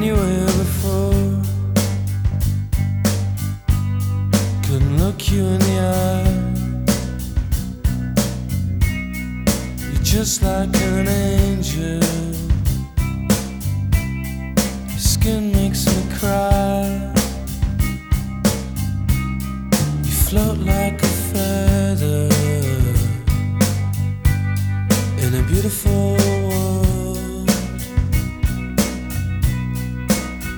when before. Couldn't look you in the eye. You're just like an angel. Your skin makes me cry. You float like a feather in a beautiful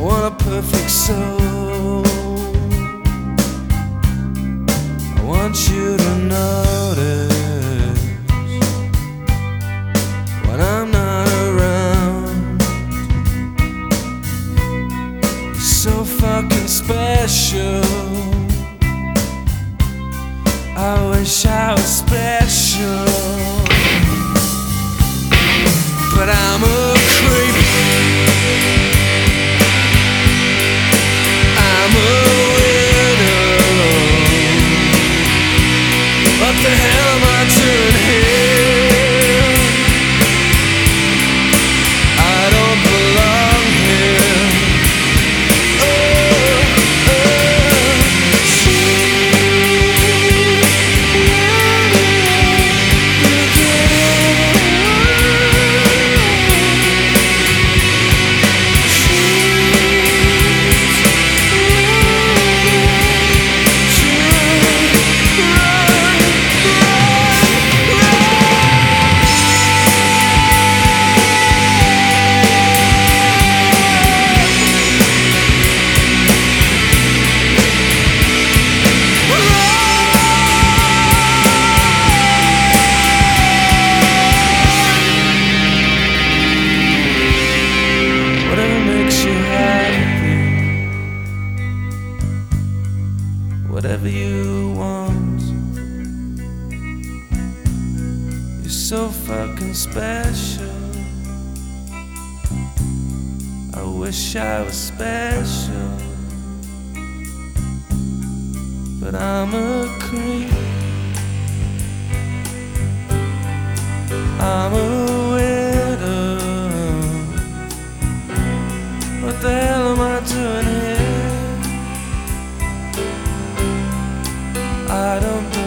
Want a perfect soul. I want you to notice when I'm not around. You're so fucking special. I wish I was special. But I'm a the hell am I doing whatever you want. You're so fucking special. I wish I was special, but I'm a creep. I don't